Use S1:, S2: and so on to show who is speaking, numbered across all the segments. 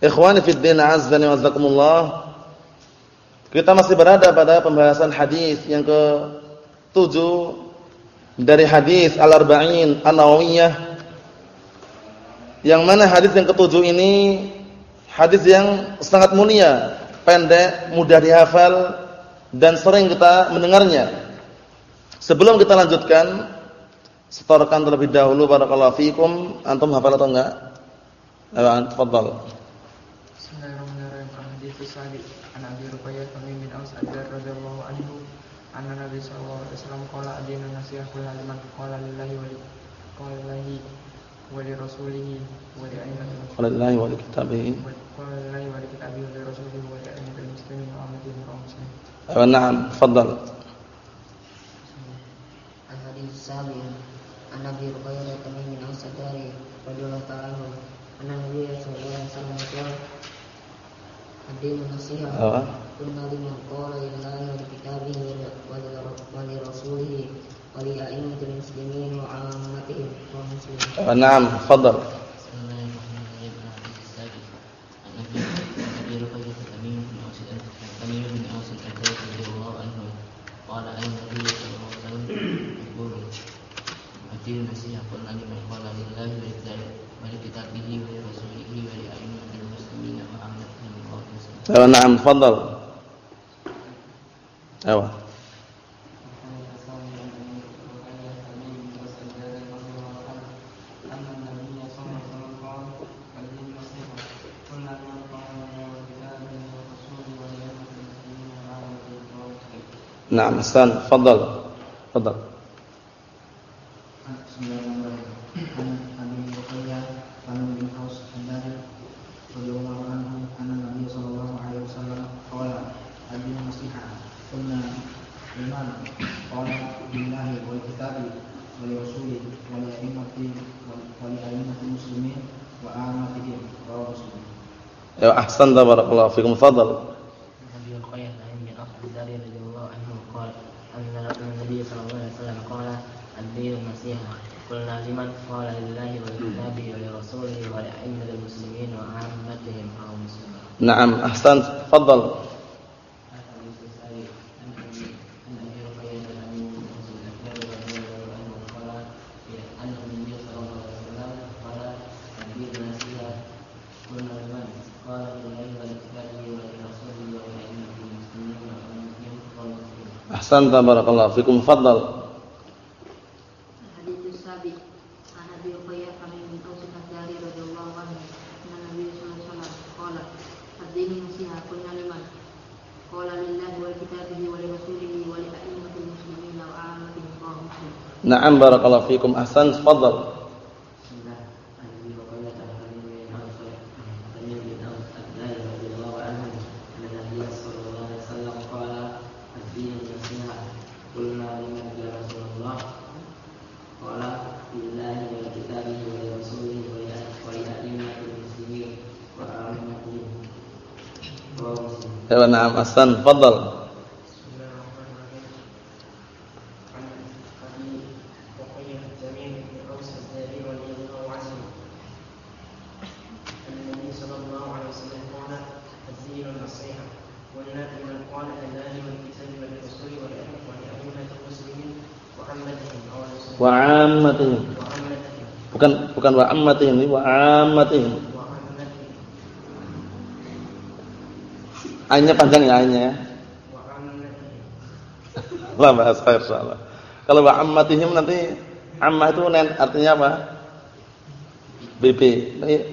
S1: Ikhwani fid din azdani wa. Kita masih berada pada pembahasan hadis yang ke-7 dari hadis Al-Arba'in An-Nawawiyah. Yang mana hadis yang ketujuh ini hadis yang sangat mulia, pendek, mudah dihafal dan sering kita mendengarnya. Sebelum kita lanjutkan, setorkan terlebih dahulu barakallahu fikum, antum hafal atau enggak? Ayo, tafadhal.
S2: Sa'id an Abi Ruqayyah Tamim bin Aus Ad-Dar radhiyallahu anhu anna Nabi sallallahu alaihi wasallam qala adina nasihah kullu liman qala lillahi wa qala lillahi wa li rasulihi wa li a'immati
S1: qala lillahi wa li kitabihi.
S2: Qala lillahi wa li kitabihi wa li rasulihi wa li a'immati muslimin wa amati muslimin.
S1: Ayo na'am tafadhal
S3: Al-hadits sabi an Abi Ruqayyah Tamim bin Aus Ad-Dari radhiyallahu ta'ala anhu anna Nabi sallallahu alaihi wasallam qala الدين النصيحة قلنا لمن قال لله ولكتابه ولرسوله ولأئمة المسلمين وعامتهم
S1: والمسلمين نعم تفضل نعم تفضل. أيوة. نعم استنى تفضل تفضل. Ya ahsan barakallahu fikum fadal.
S3: قلنا لمن قال لله ولكتابه ولرسوله ولأئمة المسلمين وعامتهم أو مسلمين
S1: نعم أحسنت تفضل Ahsanta barakallahu fikum. Fadhal. Na'am barakallahu fikum. Ahsan. Fadhal. Na'am ahsan. Fadhal. Wa ammatihim. Bukan bukan wa ammatihim, wa ammatihim. Ainnya panjang ya ainnya ya. Lah bahasa insyaallah. Kalau wa ammatihim nanti ammah itu artinya apa? BB.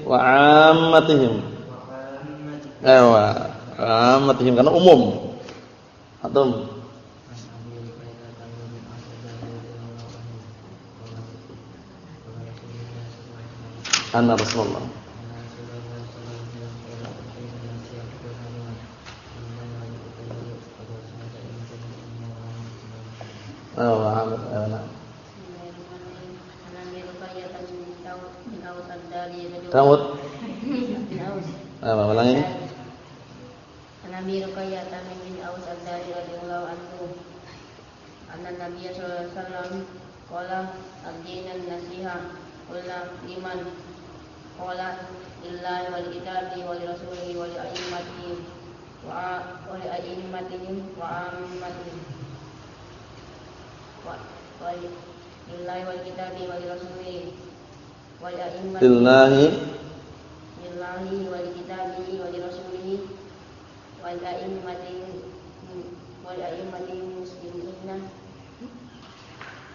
S1: Wa ammatihim. Eh wa ammatihim karena umum. Atau Anna Rasulullah
S4: Oh. Nah. Daud. Apa ulangi?
S5: Nabi bin Aus Ad-Dari radhiyallahu anhu. Anna Nabi sallallahu alaihi wasallam qala ad-dinan nasiha qala wal kitabi wal rasulihi wal wa wal wa lillahi wal kitabi wal rasulihi wal a'immati
S4: lillahi
S5: lillahi wal kitabi wal rasulihi wal a'immati wal a'immati muslimina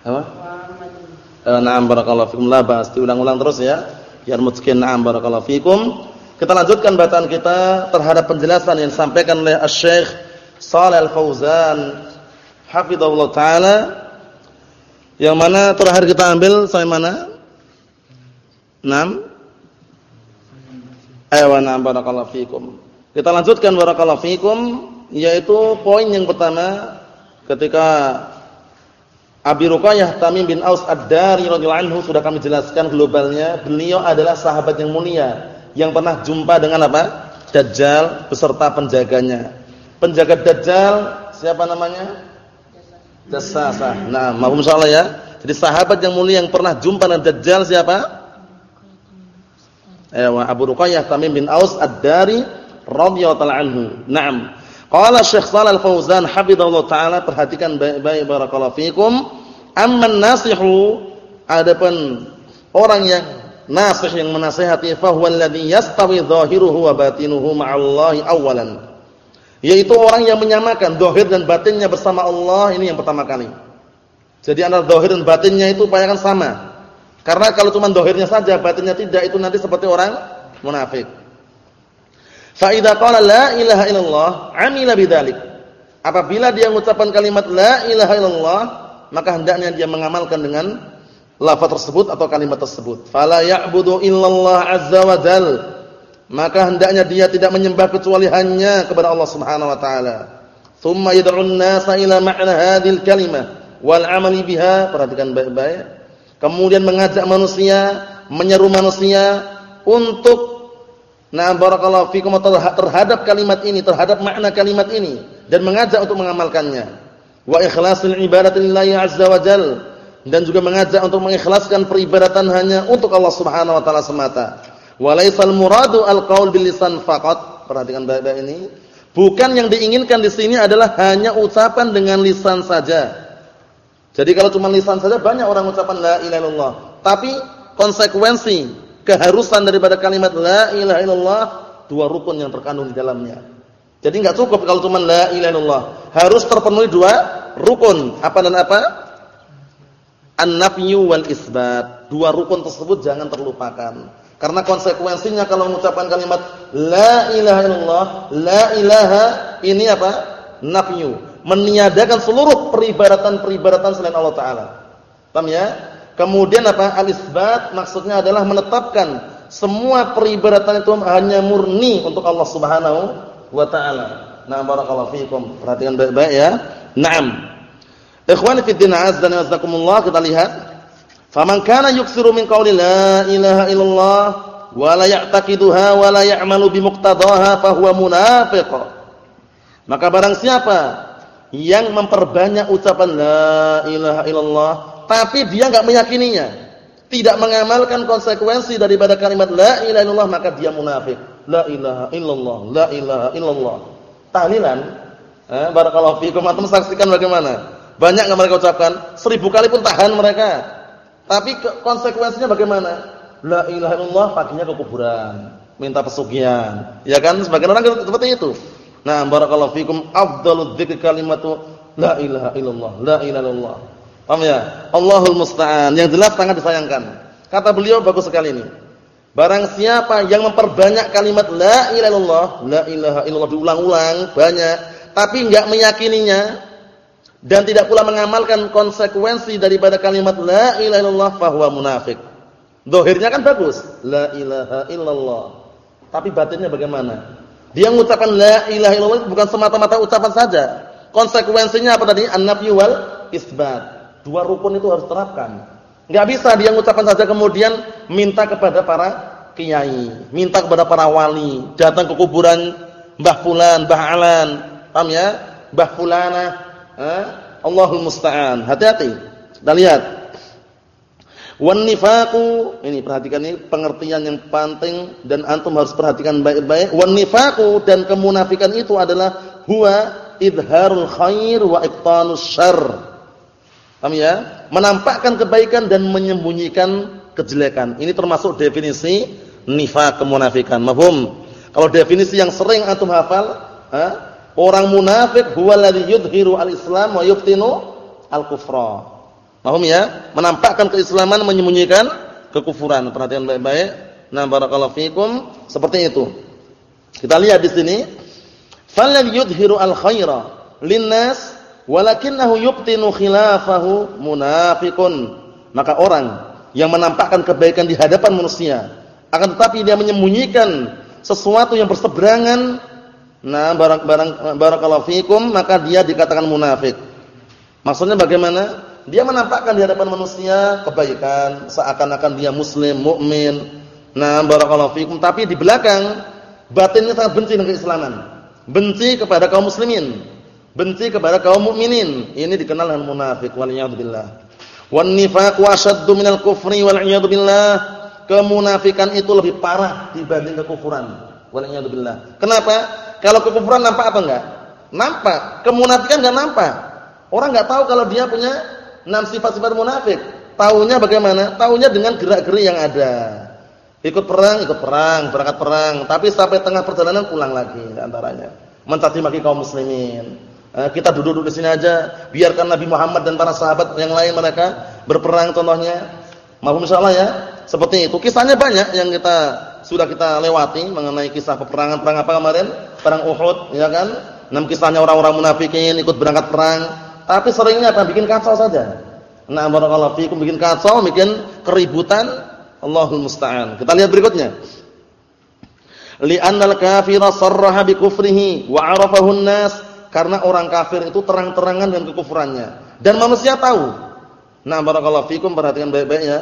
S4: apa?
S5: wa
S4: Eh, na'am barakallahu fikum la ba'as diulang-ulang terus ya. Biar mungkin na'am barakallahu fikum. Kita lanjutkan bacaan kita terhadap penjelasan yang disampaikan oleh Asy-Syaikh Shalih Al-Fauzan hafizahullah taala. Yang mana terakhir kita ambil sampai mana? 6 Ayo na'am barakallahu fikum. Kita lanjutkan barakallahu fikum yaitu poin yang pertama ketika Abi Ruqayyah Tamim bin Aus Ad-Dari anhu sudah kami jelaskan globalnya. Beliau adalah sahabat yang mulia yang pernah jumpa dengan apa? Dajjal beserta penjaganya. Penjaga Dajjal siapa namanya? Jassasah. Nah, mahum insyaallah ya. Jadi sahabat yang mulia yang pernah jumpa dengan Dajjal siapa? Eh, Abu Ruqayyah Tamim bin Aus Ad-Dari radhiyallahu anhu. Naam. Qala Syekh Shalal Fauzan hafizallahu taala perhatikan baik-baik barakallahu fikum. Amman nasihu adapun orang yang nasih yang menasihati fa alladhi yastawi dhahiruhu wa batinuhu ma'allahi. Yaitu orang yang menyamakan zahir dan batinnya bersama Allah ini yang pertama kali. Jadi antara zahir dan batinnya itu upayakan sama. Karena kalau cuma zahirnya saja batinnya tidak itu nanti seperti orang munafik. Fa qala la ilaha illallah amila bidzalik. Apabila dia mengucapkan kalimat la ilaha illallah, maka hendaknya dia mengamalkan dengan lafaz tersebut atau kalimat tersebut. Fala ya'budu illallah azza wa jal. Maka hendaknya dia tidak menyembah kecuali hanya kepada Allah Subhanahu wa taala. Tsumma yad'un nasa ila ma'na hadhil kalimah wal 'amali biha. Perhatikan baik-baik. Kemudian mengajak manusia, menyeru manusia untuk Nah, barakallahu fikum terhadap kalimat ini, terhadap makna kalimat ini dan mengajak untuk mengamalkannya. Wa ikhlasul ibadati lillahi azza wa jal dan juga mengajak untuk mengikhlaskan peribadatan hanya untuk Allah Subhanahu wa taala semata. Wa laisal muradu alqaul bil lisan faqat. Perhatikan baik-baik ini. Bukan yang diinginkan di sini adalah hanya ucapan dengan lisan saja. Jadi kalau cuma lisan saja banyak orang ucapan la ilaha illallah, tapi konsekuensi keharusan daripada kalimat la ilaha illallah dua rukun yang terkandung di dalamnya. Jadi enggak cukup kalau cuma la ilaha illallah, harus terpenuhi dua rukun. Apa dan apa? An-nafyu wal isbat. Dua rukun tersebut jangan terlupakan. Karena konsekuensinya kalau mengucapkan kalimat la ilaha illallah, la ilaha ini apa? Nafyu, meniadakan seluruh peribadatan-peribadatan selain Allah taala. Paham ya? Kemudian apa? Al-isbat maksudnya adalah menetapkan semua peribadatan itu hanya murni untuk Allah Subhanahu wa taala. Nah, barakallahu fiikum. Perhatikan baik-baik ya. Naam. Ikhwani fi din azza wa jazakumullah kita lihat. Faman kana yuksiru min qawli la ilaha illallah wa la ya'taqiduha wa la ya'malu bi muqtadaha fa huwa munafiq. Maka barang siapa yang memperbanyak ucapan la ilaha illallah tapi dia enggak meyakininya, tidak mengamalkan konsekuensi daripada kalimat la ilaha illallah maka dia munafik. La ilaha illallah, la ilaha illallah. Tahlilan, eh, barakallahu fiikum antum saksikan bagaimana? Banyak enggak mereka ucapkan? Seribu kali pun tahan mereka. Tapi konsekuensinya bagaimana? La ilaha illallah paginya ke kuburan, minta pesugihan. Ya kan? Sebagian orang seperti itu. Nah, barakallahu fiikum afdaludz dzikri kalimatu la ilaha illallah, la ilaha illallah. Paham ya? Allahul musta'an. Yang jelas sangat disayangkan. Kata beliau bagus sekali ini. Barang siapa yang memperbanyak kalimat la ilaha illallah, la ilaha illallah diulang-ulang banyak, tapi enggak meyakininya dan tidak pula mengamalkan konsekuensi daripada kalimat la ilaha illallah fahuwa munafik. Zahirnya kan bagus, la ilaha illallah. Tapi batinnya bagaimana? Dia mengucapkan la ilaha illallah bukan semata-mata ucapan saja. Konsekuensinya apa tadi? An-nafyu isbat. Dua rukun itu harus terapkan. Enggak bisa dia mengucapkan saja kemudian minta kepada para kiai, minta kepada para wali, datang ke kuburan Mbah Fulan, Mbah Alan, paham ya? Mbah Fulana, Allahul musta'an. Hati-hati. Kita lihat. Wan nifaqu, ini perhatikan ini pengertian yang penting dan antum harus perhatikan baik-baik. Wan nifaqu dan kemunafikan itu adalah huwa idharul khair wa ibtanus syarr. Paham ya? Menampakkan kebaikan dan menyembunyikan kejelekan. Ini termasuk definisi nifaq kemunafikan. Mahum. Kalau definisi yang sering antum hafal, ha? Orang munafik huwa alladhi yudhiru al-islam wa yuftinu al-kufra. Mahum ya? Menampakkan keislaman menyembunyikan kekufuran. Perhatian baik-baik. Nah, barakallahu fikum seperti itu. Kita lihat di sini, falladhi yudhiru al-khaira linnas walakinahu yubtinu khilafahu munafiqun. Maka orang yang menampakkan kebaikan di hadapan manusia, akan tetapi dia menyembunyikan sesuatu yang berseberangan, nah barang barang barakallahu fikum, maka dia dikatakan munafik. Maksudnya bagaimana? Dia menampakkan di hadapan manusia kebaikan, seakan-akan dia muslim, mukmin. Nah, barakallahu fikum, tapi di belakang batinnya sangat benci dengan keislaman. Benci kepada kaum muslimin benci kepada kaum mukminin. Ini dikenal dengan munafik wal. Wan nifaqu ashaddu minal kufri wal. Kemunafikan itu lebih parah dibanding kekufuran. Wal. Kenapa? Kalau kekufuran nampak apa enggak? Nampak. Kemunafikan enggak nampak. Orang enggak tahu kalau dia punya enam sifat-sifat munafik. Taunya bagaimana? Taunya dengan gerak-geri yang ada. Ikut perang, ikut perang, berangkat perang, tapi sampai tengah perjalanan pulang lagi antaranya. Mencaci maki kaum muslimin Eh, kita duduk-duduk di sini aja, biarkan Nabi Muhammad dan para sahabat yang lain mereka berperang contohnya. Mahum insyaallah ya. Seperti itu. Kisahnya banyak yang kita sudah kita lewati mengenai kisah peperangan perang apa kemarin? Perang Uhud, ya kan? Enam kisahnya orang-orang munafikin ikut berangkat perang, tapi seringnya apa? Bikin kacau saja. Nah, barakallahu fikum bikin kacau, bikin keributan. Allahul musta'an. Kita lihat berikutnya. Li'annal kafira sarraha bi kufrihi wa 'arafahu an-nas karena orang kafir itu terang-terangan dengan kekufurannya dan manusia tahu. Nah, barakallahu fikum perhatikan baik-baik ya.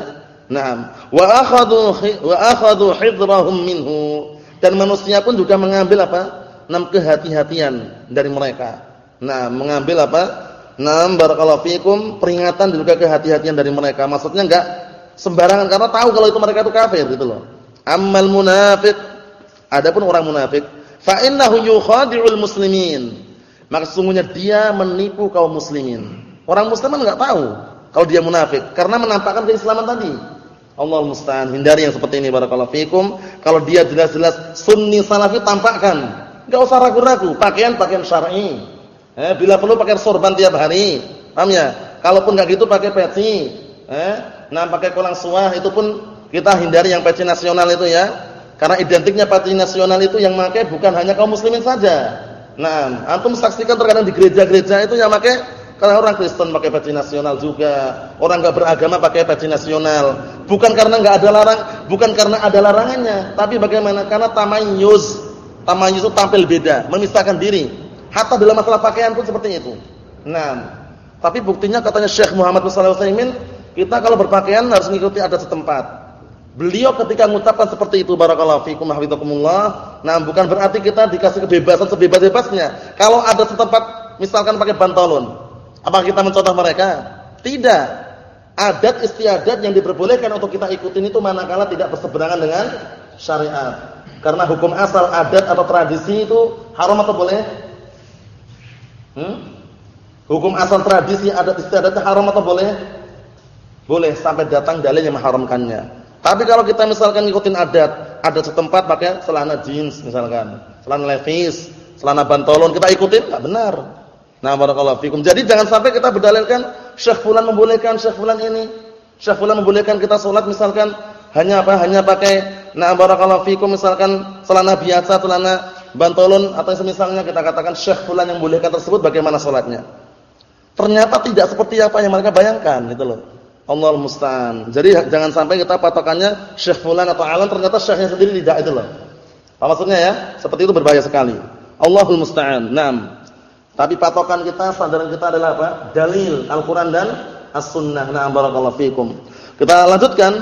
S4: Nah, wa akhadhu wa akhadhu hidrahum minhu dan manusia pun juga mengambil apa? Enam kehati-hatian dari mereka. Nah, mengambil apa? Nah, barakallahu fikum peringatan juga kehati-hatian dari mereka. Maksudnya enggak sembarangan karena tahu kalau itu mereka itu kafir gitu loh. Ammal munafiq adapun orang munafik fa innahu yukhadi'ul muslimin maka sesungguhnya dia menipu kaum muslimin. Orang muslim enggak tahu kalau dia munafik karena menampakkan keislaman tadi. Allah musta'an. Hindari yang seperti ini barakallahu fikum. Kalau dia jelas-jelas sunni salafi tampakkan. Enggak usah ragu-ragu, pakaian pakaian syar'i. Eh, bila perlu pakai sorban tiap hari. Paham ya? Kalaupun enggak gitu pakai peci. Eh, nah pakai kolang suah itu pun kita hindari yang peci nasional itu ya. Karena identiknya peci nasional itu yang pakai bukan hanya kaum muslimin saja Nah, antum saksikan terkadang di gereja-gereja itu yang pakai karena orang Kristen pakai peci nasional juga, orang enggak beragama pakai peci nasional. Bukan karena enggak ada larang, bukan karena ada larangannya, tapi bagaimana? Karena tamayyuz. Tamayyuz itu tampil beda, memisahkan diri. Hatta dalam masalah pakaian pun seperti itu. Nah, tapi buktinya katanya Syekh Muhammad bin Shalih kita kalau berpakaian harus mengikuti adat setempat. Beliau ketika mengucapkan seperti itu barakallahu fikum hafizakumullah, nah bukan berarti kita dikasih kebebasan sebebas-bebasnya. Kalau ada setempat misalkan pakai bantalon, apa kita mencontoh mereka? Tidak. Adat istiadat yang diperbolehkan untuk kita ikutin itu manakala tidak berseberangan dengan syariat. Karena hukum asal adat atau tradisi itu haram atau boleh? Hmm? Hukum asal tradisi adat istiadatnya haram atau boleh? Boleh sampai datang dalil yang mengharamkannya. Tapi kalau kita misalkan ngikutin adat, adat setempat pakai celana jeans misalkan, celana levis, celana bantolon, kita ikutin enggak benar. Nah, barakallahu fikum. Jadi jangan sampai kita berdalilkan Syekh fulan membolehkan, Syekh fulan ini. Syekh fulan membolehkan kita salat misalkan hanya apa? Hanya pakai nah barakallahu fikum misalkan celana biasa, celana bantolon atau semisalnya kita katakan Syekh fulan yang membolehkan tersebut bagaimana salatnya? Ternyata tidak seperti apa yang mereka bayangkan gitu loh. Allah musta'an. Jadi jangan sampai kita patokannya Syekh fulan atau alam ternyata syekhnya sendiri tidak itu loh. Apa maksudnya ya? Seperti itu berbahaya sekali. Allahul musta'an. Naam. Tapi patokan kita, sandaran kita adalah apa? Dalil Al-Qur'an dan As-Sunnah. Na'am barakallahu fikum. Kita lanjutkan.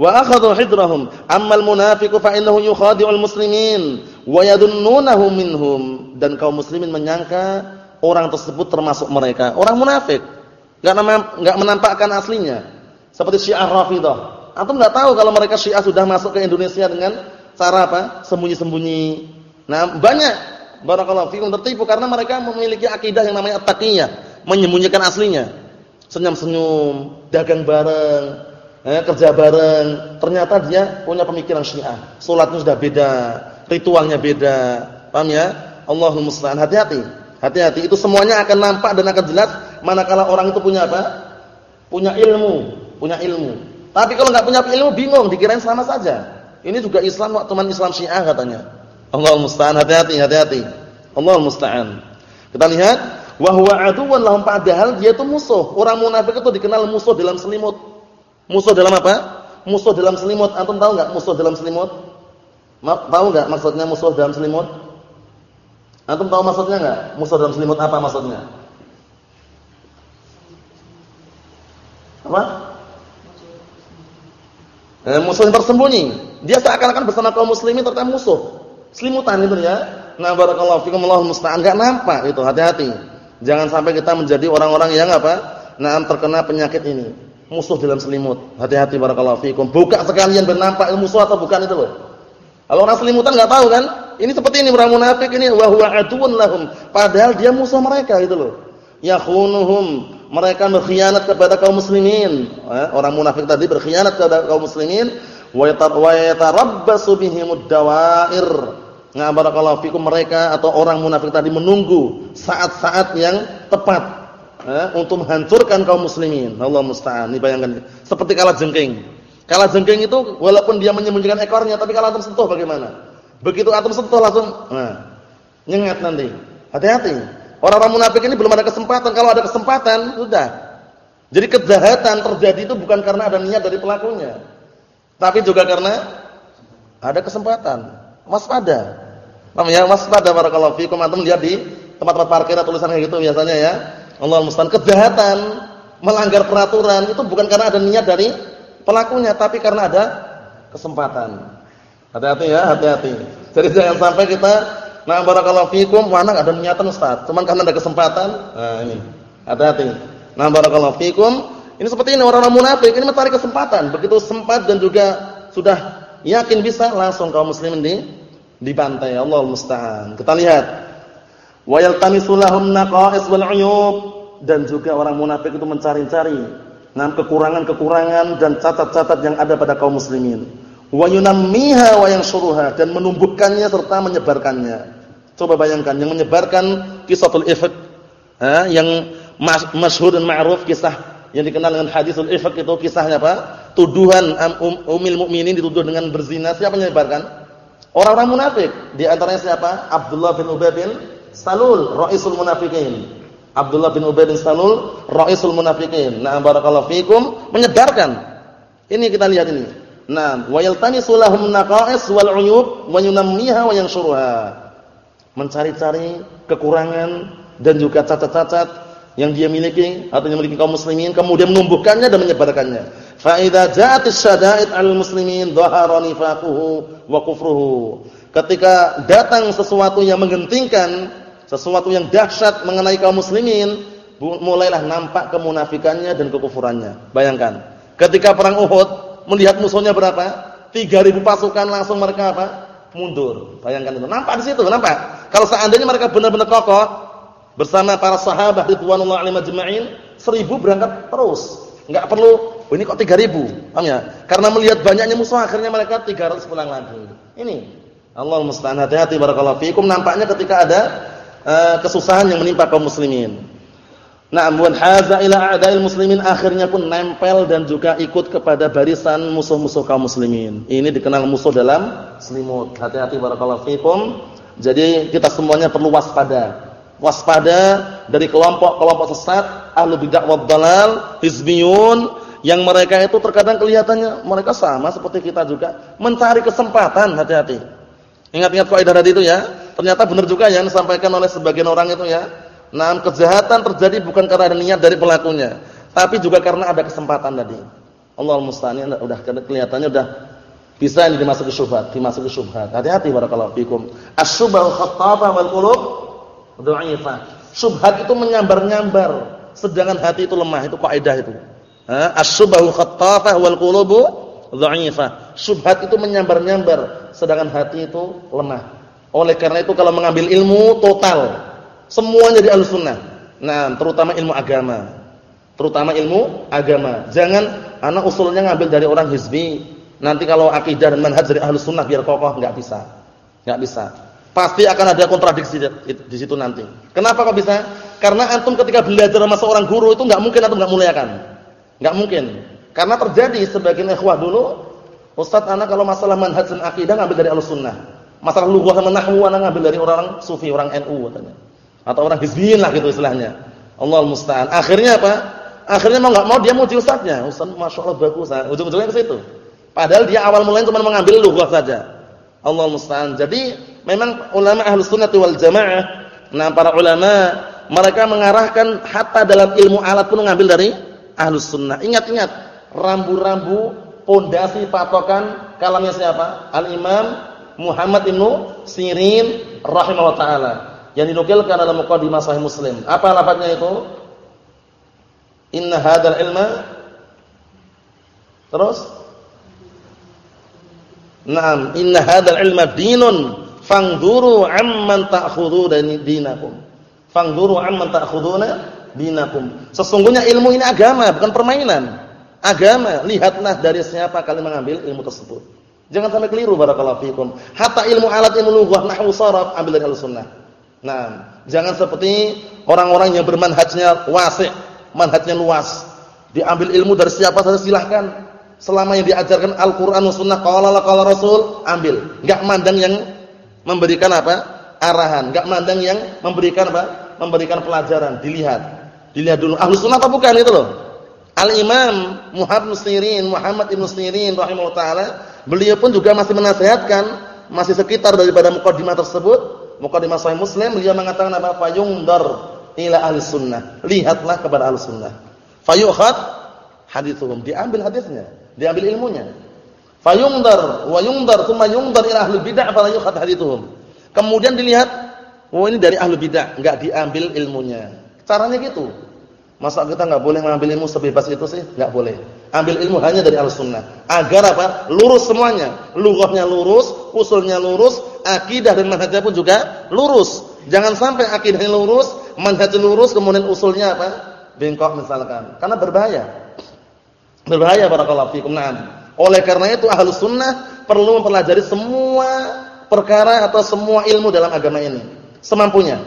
S4: Wa akhadhu hidrahum. Ammal munafiqu fa innahu yukhadi'ul muslimin wa yadunnunahu minhum. Dan kaum muslimin menyangka orang tersebut termasuk mereka. Orang munafik. Enggak enggak menampakkan aslinya. Seperti Syiah Rafidah. Antum enggak tahu kalau mereka Syiah sudah masuk ke Indonesia dengan cara apa? Sembunyi-sembunyi. Nah, banyak barakallahu fikum tertipu karena mereka memiliki akidah yang namanya at-taqiyah, menyembunyikan aslinya. Senyum-senyum, dagang bareng, eh, kerja bareng, ternyata dia punya pemikiran Syiah. Salatnya sudah beda, ritualnya beda. Paham ya? Allahul musta'an. Hati-hati. Hati-hati. Itu semuanya akan nampak dan akan jelas manakala orang itu punya apa? Punya ilmu, punya ilmu. Tapi kalau enggak punya ilmu bingung, dikirain sama saja. Ini juga Islam teman Islam Syiah katanya. Allah musta'an hati-hati hati-hati. Allah musta'an. Kita lihat wa huwa aduwwan lahum padahal dia itu musuh. Orang munafik itu dikenal musuh dalam selimut. Musuh dalam apa? Musuh dalam selimut. Antum tahu enggak musuh dalam selimut? Tahu enggak maksudnya musuh dalam selimut? Antum tahu maksudnya enggak? Musuh dalam selimut apa maksudnya? Apa? Eh, musuh yang tersembunyi. Dia seakan-akan bersama kaum muslimin ternyata musuh. Selimutan itu ya. Nah, barakallahu fikum Allahu musta'an. Enggak nampak itu, hati-hati. Jangan sampai kita menjadi orang-orang yang apa? Nah, terkena penyakit ini. Musuh dalam selimut. Hati-hati barakallahu fikum. Buka sekalian bernampak musuh atau bukan itu loh. Kalau orang selimutan enggak tahu kan? Ini seperti ini orang munafik ini wa huwa aduun lahum. Padahal dia musuh mereka itu loh. Yakhunuhum. Mereka berkhianat kepada kaum muslimin. Eh, orang munafik tadi berkhianat kepada kaum muslimin wa yatarabbasu bihimud dawair. Nah, barakallahu fikum mereka atau orang munafik tadi menunggu saat-saat yang tepat eh, untuk menghancurkan kaum muslimin. Allah musta'an. Bayangkan seperti kala jengking. Kala jengking itu walaupun dia menyembunyikan ekornya tapi kalau antum sentuh bagaimana? Begitu antum sentuh langsung nah, nyengat nanti. Hati-hati. Orang-orang munafik ini belum ada kesempatan. Kalau ada kesempatan, sudah. Jadi kejahatan terjadi itu bukan karena ada niat dari pelakunya. Tapi juga karena ada kesempatan. Waspada. Paham ya? Waspada barakallahu fikum. Antum lihat di tempat-tempat parkir tulisan kayak gitu biasanya ya. Allah musta'an. Kejahatan, melanggar peraturan itu bukan karena ada niat dari pelakunya, tapi karena ada kesempatan. Hati-hati ya, hati-hati. Jadi jangan sampai kita nah barakallahu fikum, mana ada niatan Ustaz, cuman karena ada kesempatan. Nah, ini. Hati-hati. Nah barakallahu fikum ini seperti ini orang-orang munafik ini mencari kesempatan, begitu sempat dan juga sudah yakin bisa langsung kaum muslimin di dibantai. Allah musta'an. Kita lihat. Wa yaltamisu naqais wal 'uyub dan juga orang munafik itu mencari-cari nah kekurangan-kekurangan dan cacat-cacat yang ada pada kaum muslimin. Wa yunammiha wa yansuruha dan menumbuhkannya serta menyebarkannya. Coba bayangkan yang menyebarkan kisahul ifk yang masyhur dan ma'ruf kisah yang dikenal dengan hadisul ifk itu kisahnya apa? Tuduhan um, umil mukminin dituduh dengan berzina. Siapa menyebarkan? Orang-orang munafik. Di antaranya siapa? Abdullah bin Ubay bin Salul, raisul munafikin. Abdullah bin Ubay bin Salul, raisul munafikin. Nah, barakallahu fikum menyebarkan. Ini kita lihat ini. Nah, wa yaltamisu lahum naqais wal 'uyub wa yunammiha wa yansuruha. Mencari-cari kekurangan dan juga cacat-cacat yang dia miliki atau yang memiliki kaum muslimin kemudian menumbuhkannya dan menyebarkannya. Fa idza ja'atis 'alal muslimin dhahara nifaquhu wa kufruhu. Ketika datang sesuatu yang menggentingkan, sesuatu yang dahsyat mengenai kaum muslimin, mulailah nampak kemunafikannya dan kekufurannya. Bayangkan, ketika perang Uhud melihat musuhnya berapa? 3000 pasukan langsung mereka apa? mundur. Bayangkan itu. Nampak di situ, nampak. Kalau seandainya mereka benar-benar kokoh, bersama para sahabat ridwanullah alaihi majma'in, seribu berangkat terus. Enggak perlu, oh ini kok tiga ribu, paham ya? Karena melihat banyaknya musuh akhirnya mereka tiga ratus pulang lagi. Ini Allah musta'an hati-hati barakallahu fikum nampaknya ketika ada uh, kesusahan yang menimpa kaum muslimin. Na'am wa haza ila a'da'il muslimin akhirnya pun nempel dan juga ikut kepada barisan musuh-musuh kaum muslimin. Ini dikenal musuh dalam selimut. Hati-hati barakallahu fikum. Jadi kita semuanya perlu waspada waspada dari kelompok-kelompok sesat, ahlu bid'ah wad dalal, yang mereka itu terkadang kelihatannya mereka sama seperti kita juga, mencari kesempatan, hati-hati. Ingat-ingat kaidah tadi itu ya. Ternyata benar juga yang disampaikan oleh sebagian orang itu ya. Nah, kejahatan terjadi bukan karena ada niat dari pelakunya, tapi juga karena ada kesempatan tadi. Allah musta'an udah kelihatannya udah bisa ini dimasuki syubhat, dimasuki syubhat. Hati-hati barakallahu fikum. Asy-syubhatu khattafah wal qulub dha'ifah. Syubhat itu menyambar-nyambar, sedangkan hati itu lemah, itu kaidah itu. Ha, asy-syubhatu khattafah wal qulubu dha'ifah. Syubhat itu menyambar-nyambar, sedangkan hati itu lemah. Oleh karena itu kalau mengambil ilmu total, semuanya di al-sunnah. Nah, terutama ilmu agama. Terutama ilmu agama. Jangan anak usulnya ngambil dari orang hizbi. Nanti kalau akidah dan manhaj dari ahlu sunnah biar kokoh, nggak bisa. nggak bisa. Pasti akan ada kontradiksi di, situ nanti. Kenapa kok bisa? Karena antum ketika belajar sama seorang guru itu nggak mungkin antum nggak muliakan. nggak mungkin. Karena terjadi sebagian ikhwah dulu, Ustaz anak kalau masalah manhaj dan akidah ngambil dari ahlu sunnah. Masalah lughah sama nahwu anak ngambil dari orang sufi, orang NU katanya. Atau orang hizbiyin lah gitu istilahnya. Allah musta'an. Akhirnya apa? Akhirnya mau enggak mau dia muji ustaznya. Ustaz masyaallah bagus. Ujung-ujungnya ke situ. Padahal dia awal mulanya cuma mengambil lughah saja. Allah musta'an. Jadi memang ulama Ahlus Sunnah wal Jamaah, nah para ulama mereka mengarahkan hatta dalam ilmu alat pun mengambil dari Ahlus Sunnah. Ingat-ingat, rambu-rambu pondasi patokan kalamnya siapa? Al-Imam Muhammad ibnu Sirin rahimahullah taala yang dinukilkan dalam mukadimah sahih Muslim. Apa lafadznya itu? Inna hadzal ilma Terus Naam, inna hadzal ilma dinun fangduru amman ta'khuduna dinakum. Fangduru amman ta'khuduna dinakum. Sesungguhnya ilmu ini agama, bukan permainan. Agama, lihatlah dari siapa kalian mengambil ilmu tersebut. Jangan sampai keliru barakallahu fikum. Hatta ilmu alat ilmu lughah nahwu saraf ambil dari al-sunnah. Nah, jangan seperti orang-orang yang bermanhajnya wasi', manhajnya luas. Diambil ilmu dari siapa saja silahkan. Selama yang diajarkan Al-Qur'an dan Sunnah qala la qala Rasul, ambil. Enggak mandang yang memberikan apa? arahan, enggak mandang yang memberikan apa? memberikan pelajaran, dilihat. Dilihat dulu ahlu sunnah apa bukan itu loh. Al-Imam Muhammad Sirin, Muhammad Ibn Sirin rahimahullah taala Beliau pun juga masih menasehatkan, masih sekitar daripada mukadimah tersebut, mukadimah Sahih Muslim, beliau mengatakan apa? Fayungdar ila ahli sunnah. Lihatlah kepada ahli sunnah. Fayukhad hadithuhum. Diambil hadisnya, diambil ilmunya. Fayungdar wa yungdar thumma yungdar ila ahli bid'ah fala yukhad hadithuhum. Kemudian dilihat, oh ini dari ahli bid'ah, enggak diambil ilmunya. Caranya gitu. Masa kita nggak boleh mengambil ilmu sebebas itu sih? Nggak boleh. Ambil ilmu hanya dari al-sunnah. Agar apa? Lurus semuanya. Lughahnya lurus, usulnya lurus, akidah dan manhajnya pun juga lurus. Jangan sampai akidahnya lurus, manhajnya lurus, kemudian usulnya apa? Bengkok misalkan. Karena berbahaya. Berbahaya barakallahu fikum. Naam. Oleh karena itu ahlus sunnah perlu mempelajari semua perkara atau semua ilmu dalam agama ini. Semampunya.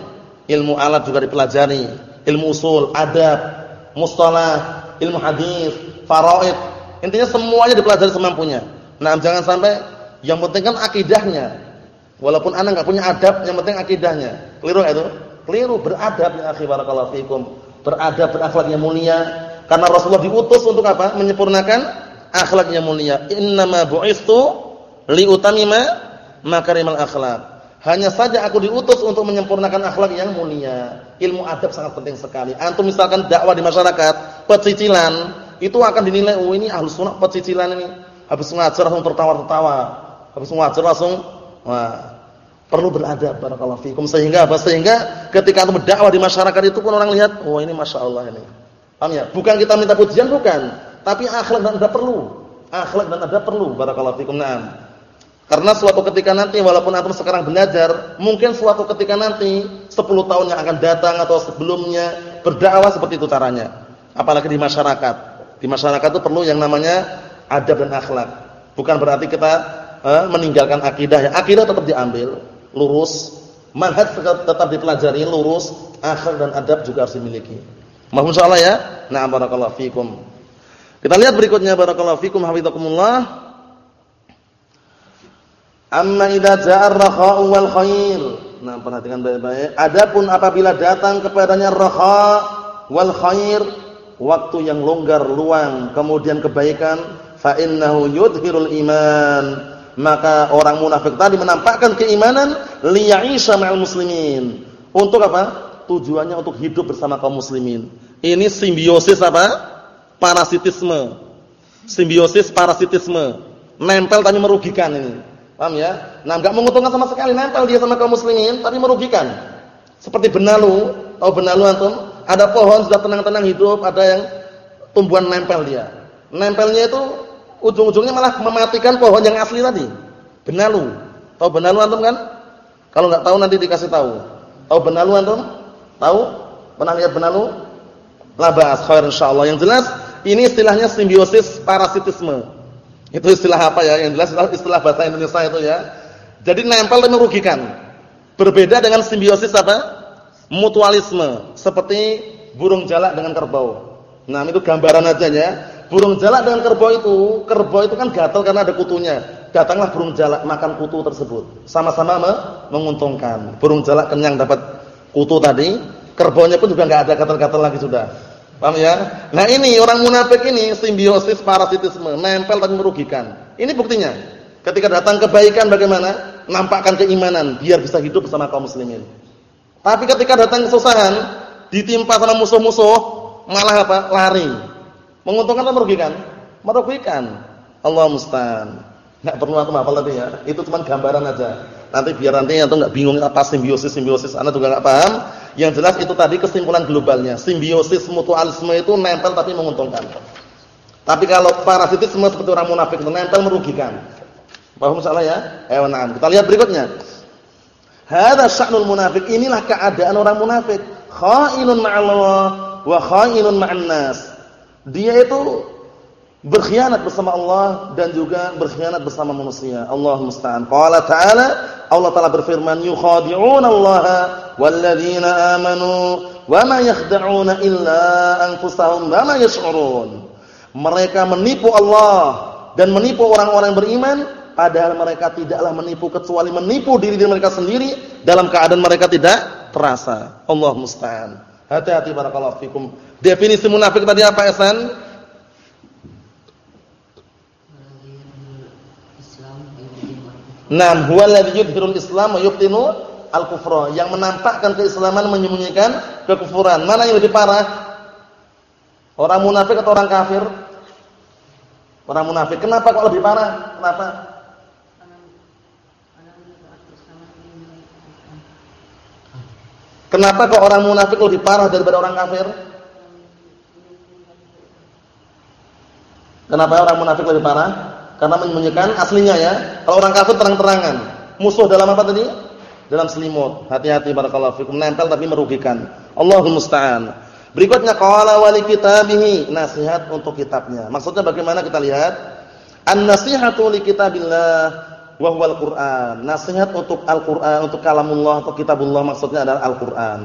S4: Ilmu alat juga dipelajari ilmu usul, adab, mustalah, ilmu hadis, faraid. Intinya semuanya dipelajari semampunya. Nah, jangan sampai yang penting kan akidahnya. Walaupun anak enggak punya adab, yang penting akidahnya. Keliru itu? Keliru beradab ya akhi barakallahu fikum. Beradab berakhlak yang mulia karena Rasulullah diutus untuk apa? Menyempurnakan akhlaknya mulia. Innama bu'istu liutamima makarimal akhlak. Hanya saja aku diutus untuk menyempurnakan akhlak yang mulia. Ilmu adab sangat penting sekali. Antum misalkan dakwah di masyarakat, pecicilan, itu akan dinilai, oh ini ahlus sunnah pecicilan ini. Habis ngajar langsung tertawa-tertawa. Habis ngajar langsung, wah, perlu beradab barakallahu fikum. Sehingga apa? Sehingga ketika antum berdakwah di masyarakat itu pun orang lihat, oh ini Masya Allah ini. Paham ya? Bukan kita minta pujian, bukan. Tapi akhlak dan adab perlu. Akhlak dan adab perlu barakallahu fikum. Nah, karena suatu ketika nanti walaupun antum sekarang belajar, mungkin suatu ketika nanti 10 tahun yang akan datang atau sebelumnya berdakwah seperti itu caranya. Apalagi di masyarakat. Di masyarakat itu perlu yang namanya adab dan akhlak. Bukan berarti kita eh, meninggalkan akidah ya. Akidah tetap diambil, lurus. Manhaj tetap dipelajari, lurus. Akhlak dan adab juga harus dimiliki. Mohon insyaallah ya. Nah, barakallahu fikum. Kita lihat berikutnya barakallahu fikum hafizakumullah. Amma idza ja'a ar-rakha'u wal khair. Nah, perhatikan baik-baik. Adapun apabila datang kepadanya rakha wal khair, waktu yang longgar, luang, kemudian kebaikan, fa innahu yudhirul iman. Maka orang munafik tadi menampakkan keimanan liya'isha ma'al muslimin. Untuk apa? Tujuannya untuk hidup bersama kaum muslimin. Ini simbiosis apa? Parasitisme. Simbiosis parasitisme. Nempel tapi merugikan ini. Paham ya? Nah, enggak menguntungkan sama sekali nempel dia sama kaum muslimin tapi merugikan. Seperti benalu, tahu benalu antum? Ada pohon sudah tenang-tenang hidup, ada yang tumbuhan nempel dia. Nempelnya itu ujung-ujungnya malah mematikan pohon yang asli tadi. Benalu. Tahu benalu antum kan? Kalau enggak tahu nanti dikasih tahu. Tahu benalu antum? Tahu? Pernah lihat benalu? Labas khair insyaallah. Yang jelas ini istilahnya simbiosis parasitisme. Itu istilah apa ya? Yang jelas istilah bahasa Indonesia itu ya. Jadi nempel dan merugikan. Berbeda dengan simbiosis apa? Mutualisme. Seperti burung jalak dengan kerbau. Nah, itu gambaran aja ya. Burung jalak dengan kerbau itu, kerbau itu kan gatal karena ada kutunya. Datanglah burung jalak makan kutu tersebut. Sama-sama menguntungkan. Burung jalak kenyang dapat kutu tadi, kerbaunya pun juga enggak ada gatal-gatal lagi sudah. Paham ya? Nah, ini orang munafik ini simbiosis parasitisme, nempel dan merugikan. Ini buktinya. Ketika datang kebaikan bagaimana? Nampakkan keimanan biar bisa hidup bersama kaum muslimin. Tapi ketika datang kesusahan, ditimpa sama musuh-musuh, malah apa? Lari. Menguntungkan atau merugikan? Merugikan. Allah musta'an. Enggak perlu antum hafal tadi ya. Itu cuma gambaran aja. Nanti biar nanti antum enggak bingung apa simbiosis simbiosis. Anda juga enggak paham. Yang jelas itu tadi kesimpulan globalnya. Simbiosis mutualisme itu nempel tapi menguntungkan. Tapi kalau parasitisme seperti orang munafik itu nempel merugikan. Paham salah ya? Eh, nah, kita lihat berikutnya. Hadza sya'nul munafik. Inilah keadaan orang munafik. Kha'inun ma'allah wa kha'inun ma'an nas dia itu berkhianat bersama Allah dan juga berkhianat bersama manusia. Allah musta'an. Qala ta'ala, Allah Ta'ala berfirman, "Yukhadi'una Allah walladzina amanu wa ma yakhda'una illa anfusahum wa ma yash'urun." Mereka menipu Allah dan menipu orang-orang beriman padahal mereka tidaklah menipu kecuali menipu diri diri mereka sendiri dalam keadaan mereka tidak terasa. Allah musta'an. Hati-hati barakallahu fikum. Definisi munafik tadi apa, Ihsan? Naam, huwa alladhi yudhhirul Islam wa yubtinu al-kufra, yang menampakkan keislaman menyembunyikan kekufuran. Mana yang lebih parah? Orang munafik atau orang kafir? Orang munafik. Kenapa kok lebih parah? Kenapa? Kenapa kok orang munafik lebih parah daripada orang kafir? Kenapa orang munafik lebih parah? Karena menyembunyikan aslinya ya. Kalau orang kafir terang-terangan. Musuh dalam apa tadi? Dalam selimut. Hati-hati barakallahu fikum. Nempel tapi merugikan. Allahumma musta'an. Berikutnya qala wali kitabihi, nasihat untuk kitabnya. Maksudnya bagaimana kita lihat? An-nasihatu li kitabillah wa huwal Qur'an. Nasihat untuk Al-Qur'an, untuk kalamullah atau kitabullah maksudnya adalah Al-Qur'an.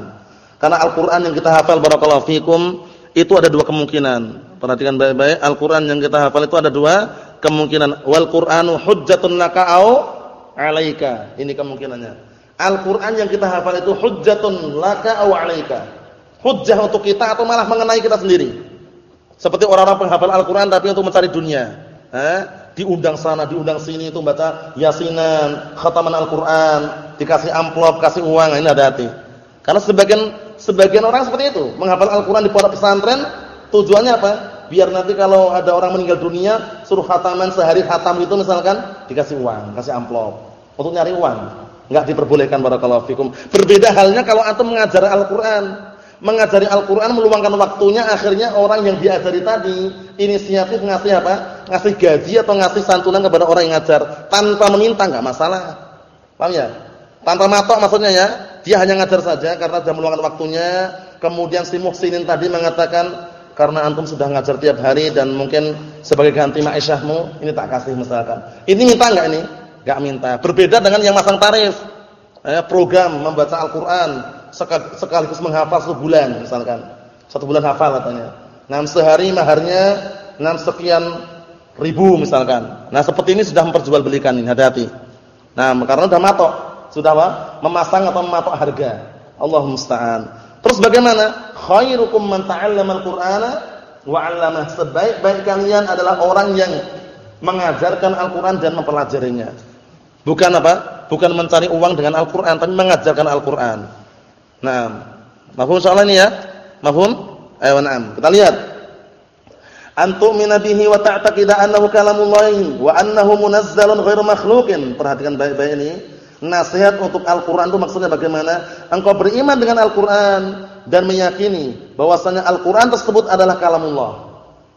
S4: Karena Al-Qur'an yang kita hafal barakallahu fikum itu ada dua kemungkinan. Perhatikan baik-baik, Al-Qur'an yang kita hafal itu ada dua kemungkinan. Wal Qur'anu hujjatun laka au 'alaika. Ini kemungkinannya. Al-Qur'an yang kita hafal itu hujjatun laka au 'alaika. Hujjah untuk kita atau malah mengenai kita sendiri. Seperti orang-orang penghafal Al-Qur'an tapi untuk mencari dunia. Eh? Diundang sana, diundang sini itu baca yasinan, khataman Al-Qur'an, dikasih amplop, kasih uang, ini hati-hati. Karena sebagian sebagian orang seperti itu, menghafal Al-Qur'an di pondok pesantren Tujuannya apa? Biar nanti kalau ada orang meninggal dunia, suruh khataman sehari khatam itu misalkan dikasih uang, kasih amplop untuk nyari uang. Enggak diperbolehkan barakallahu fikum. Berbeda halnya kalau antum mengajar Al-Qur'an. Mengajari Al-Qur'an meluangkan waktunya akhirnya orang yang diajari tadi inisiatif ngasih apa? Ngasih gaji atau ngasih santunan kepada orang yang ngajar tanpa meminta enggak masalah. Paham ya? Tanpa matok maksudnya ya. Dia hanya ngajar saja karena sudah meluangkan waktunya. Kemudian si muhsinin tadi mengatakan karena antum sudah ngajar tiap hari dan mungkin sebagai ganti ma'isyahmu ini tak kasih misalkan. Ini minta enggak ini? Enggak minta. Berbeda dengan yang masang tarif. Eh, program membaca Al-Qur'an sekaligus menghafal satu bulan misalkan. Satu bulan hafal katanya. Nah, sehari maharnya 6 sekian ribu misalkan. Nah, seperti ini sudah memperjualbelikan ini, hati-hati. Nah, karena sudah matok, sudah apa? Memasang atau mematok harga. Allah musta'an. Terus bagaimana? Khairukum man ta'allama al-Qur'ana wa 'allamah. Sebaik-baik kalian adalah orang yang mengajarkan Al-Qur'an dan mempelajarinya. Bukan apa? Bukan mencari uang dengan Al-Qur'an, tapi mengajarkan Al-Qur'an. Nah, mafhum soal ini ya? Mafhum? Ayo na'am. Kita lihat. Antum minabihi wa ta'taqida annahu kalamullahi wa annahu munazzalun ghairu makhluqin. Perhatikan baik-baik ini. Nasihat untuk Al-Qur'an itu maksudnya bagaimana? Engkau beriman dengan Al-Qur'an dan meyakini bahwasanya Al-Qur'an tersebut adalah kalamullah.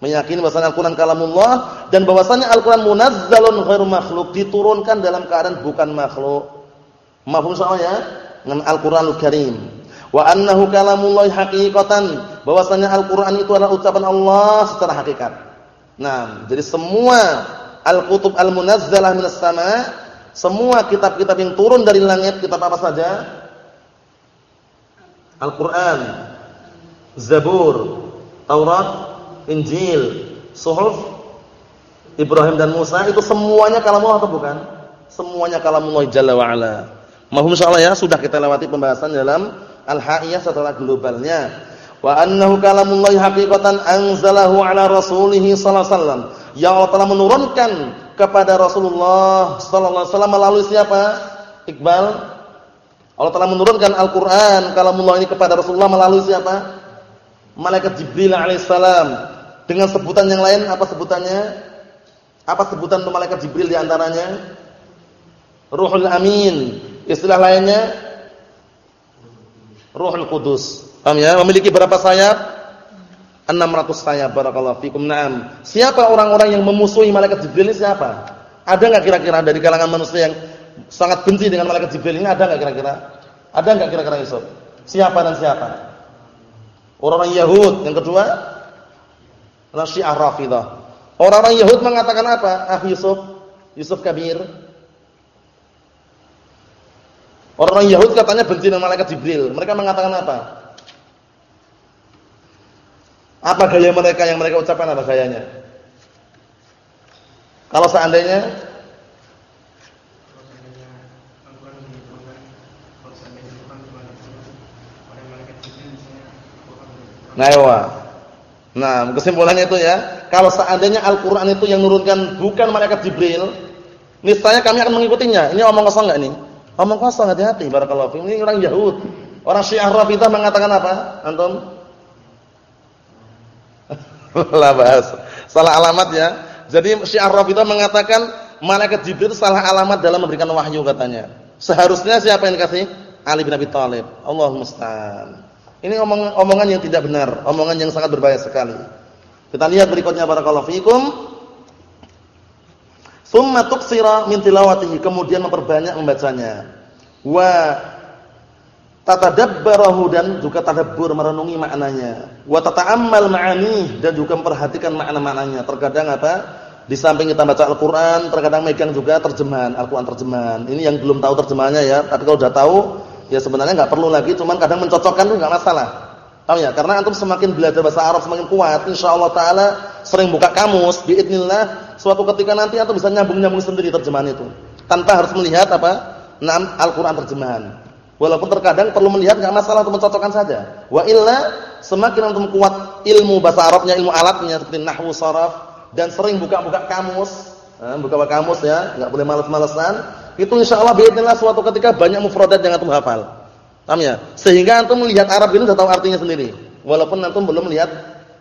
S4: Meyakini bahwasanya Al-Qur'an kalamullah dan bahwasanya Al-Qur'an munazzalun ghairu makhluq, diturunkan dalam keadaan bukan makhluk. Mafhum soalnya? Dengan Al-Qur'anul Karim. Wa annahu kalamullah haqiqatan, bahwasanya Al-Qur'an itu adalah ucapan Allah secara hakikat. Nah, jadi semua al-kutub al-munazzalah minas sama, semua kitab-kitab yang turun dari langit, kitab apa saja? Al-Qur'an, Zabur, Taurat, Injil, Suhuf Ibrahim dan Musa itu semuanya kalamullah atau bukan? Semuanya kalamullah jalla wa ala. Mahum insyaallah ya sudah kita lewati pembahasan dalam al-haiyah setelah globalnya. Wa annahu kalamullah haqiqatan anzalahu ala rasulih sallallahu alaihi wasallam. Yang Allah telah menurunkan kepada Rasulullah sallallahu alaihi wasallam melalui siapa? Iqbal. Allah telah menurunkan Al-Qur'an kalamullah ini kepada Rasulullah melalui siapa? Malaikat Jibril alaihissalam dengan sebutan yang lain apa sebutannya? Apa sebutan untuk malaikat Jibril di antaranya? Ruhul Amin. Istilah lainnya Ruhul Kudus. Paham ya? Memiliki berapa sayap? 600 sayap barakallahu fikum. Naam. Siapa orang-orang yang memusuhi malaikat Jibril ini siapa? Ada enggak kira-kira dari kalangan manusia yang sangat benci dengan malaikat Jibril ini ada enggak kira-kira? Ada enggak kira-kira Yusuf? Siapa dan siapa? Orang-orang Yahud. Yang kedua, Syiah Rafidah. Orang-orang Yahud mengatakan apa? Ah Yusuf, Yusuf Kabir. Orang-orang Yahud katanya benci dengan malaikat Jibril. Mereka mengatakan apa? Apa gaya mereka yang mereka ucapkan apa gayanya? Kalau seandainya Nah, Nah, kesimpulannya itu ya, kalau seandainya Al-Qur'an itu yang nurunkan bukan malaikat Jibril, niscaya kami akan mengikutinya. Ini omong kosong enggak nih? Omong kosong hati-hati barakallahu fiikum. Ini orang Yahud. Orang Syiah Rafidhah mengatakan apa? Antum? Lah bahas. Salah alamat ya. Jadi Syiah Rafidhah mengatakan malaikat Jibril salah alamat dalam memberikan wahyu katanya. Seharusnya siapa yang dikasih? Ali bin Abi Thalib. Allahumma musta'an. Ini omong, omongan yang tidak benar, omongan yang sangat berbahaya sekali. Kita lihat berikutnya barakallahu fikum. Tsumma tuksira min tilawatihi, kemudian memperbanyak membacanya. Wa tatadabbarahu dan juga tadabbur merenungi maknanya. Wa tata'ammal ma'ani dan juga memperhatikan makna-maknanya. Terkadang apa? Di samping kita baca Al-Qur'an, terkadang megang juga terjemahan, Al-Qur'an terjemahan. Ini yang belum tahu terjemahannya ya, tapi kalau sudah tahu Ya sebenarnya nggak perlu lagi, cuman kadang mencocokkan itu nggak masalah. Tahu ya? Karena antum semakin belajar bahasa Arab semakin kuat, insyaallah taala sering buka kamus, biidznillah, suatu ketika nanti antum bisa nyambung-nyambung sendiri terjemahan itu. Tanpa harus melihat apa? Nam Al-Qur'an terjemahan. Walaupun terkadang perlu melihat nggak masalah untuk mencocokkan saja. Wa illa semakin antum kuat ilmu bahasa Arabnya, ilmu alatnya seperti nahwu, sharaf dan sering buka-buka kamus, buka-buka kamus ya, nggak boleh males-malesan itu insyaallah biidznillah suatu ketika banyak mufradat yang antum hafal. Paham ya? Sehingga antum melihat Arab itu sudah tahu artinya sendiri. Walaupun antum belum melihat